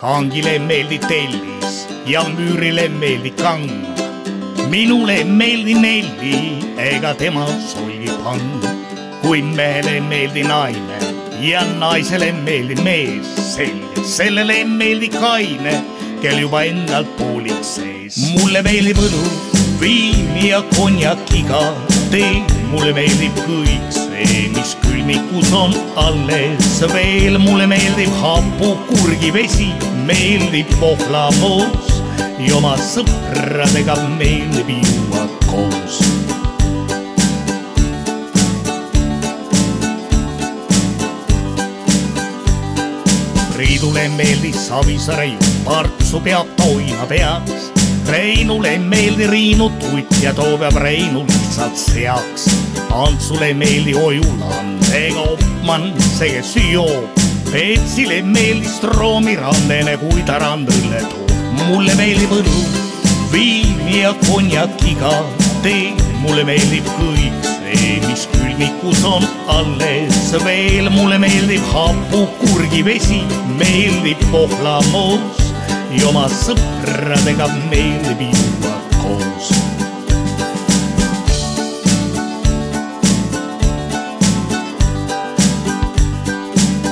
kangile meeldib tellis ja müürile meeldib kang. minule ei meeldi Nelli ega tema solgipang. kui mehele ei meeldi naine ja naisele meeldib mees, selge, sellele ei meeldi kaine, kel juba endalt poolik sees. mulle meeldib õlu, viin ja konjakiga tee, mulle meeldib kõik see, mis külmikus on alles veel, mulle meeldib hapukurgivesi, meeldib pohlamoos ja oma sõpradega meeldib juua koos. Priidule meeldis Savisaare jutt, Partsu peab toina peaks. Reinule ei meeldi Riinu tutt ja too peab Reinu lihtsalt seaks. Antsule ei meeldi Ojuland ega Opman, see kes joob. Peetsile ei meeldi Stroomi randene, kui ta randrile toob. mulle meeldib õlu, viin ja konjakiga tee, mulle meeldib kõik see, mis külmikus on alles veel. mulle meeldib hapukurgivesi, meeldib pohlamoos ja oma sõpradega meeldib juua koos.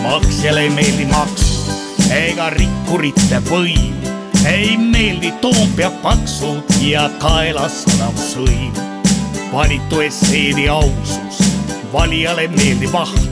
maksjale ei meeldi maksud ega rikkurite võim, ei meeldi Toompea paksud ja kaelas sadav sõim. valitu esseedi ausus, valijale meeldib vaht.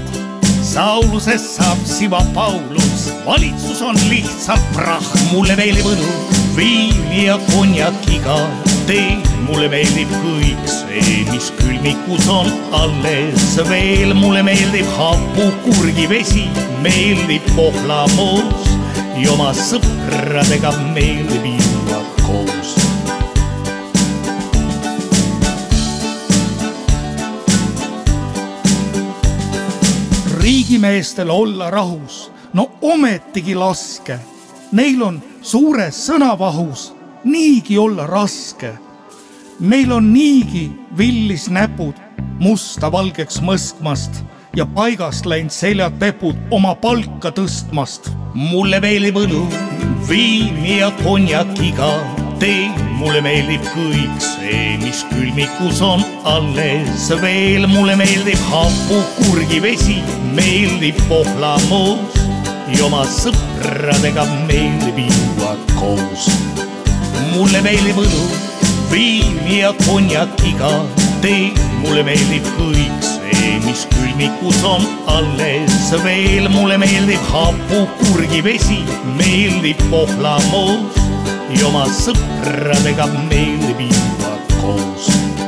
Saulusest saab siva Paulus, valitsus on lihtsalt prahh, mulle meeldib õlu, viin ja konjakiga. Tee, mulle meeldib kõik see, mis külmikus on alles. Veel, mulle meeldib hapukurgivesi, meeldib pohlamoos ja oma sõpradega meeldib riigimeestel olla rahus, no ometigi laske. Neil on suures sõnavahus niigi olla raske. Neil on niigi villis näpud musta valgeks mõskmast ja paigast läinud seljad pepud oma palka tõstmast. mulle meeldib õlu, viin ja konjakiga tee, mulle meeldib kõik see, mis külmikus on alles veel, mulle meeldib hapukurgivesi, meeldib pohlamoos ja oma sõpradega meeldib juua koos. mulle meeldib õlu, viin ja konjakiga. Tee, mulle meeldib kõik see, mis külmikus on alles veel, mulle meeldib hapukurgivesi, meeldib pohlamoos Io ma sopra le gamelle viva cosa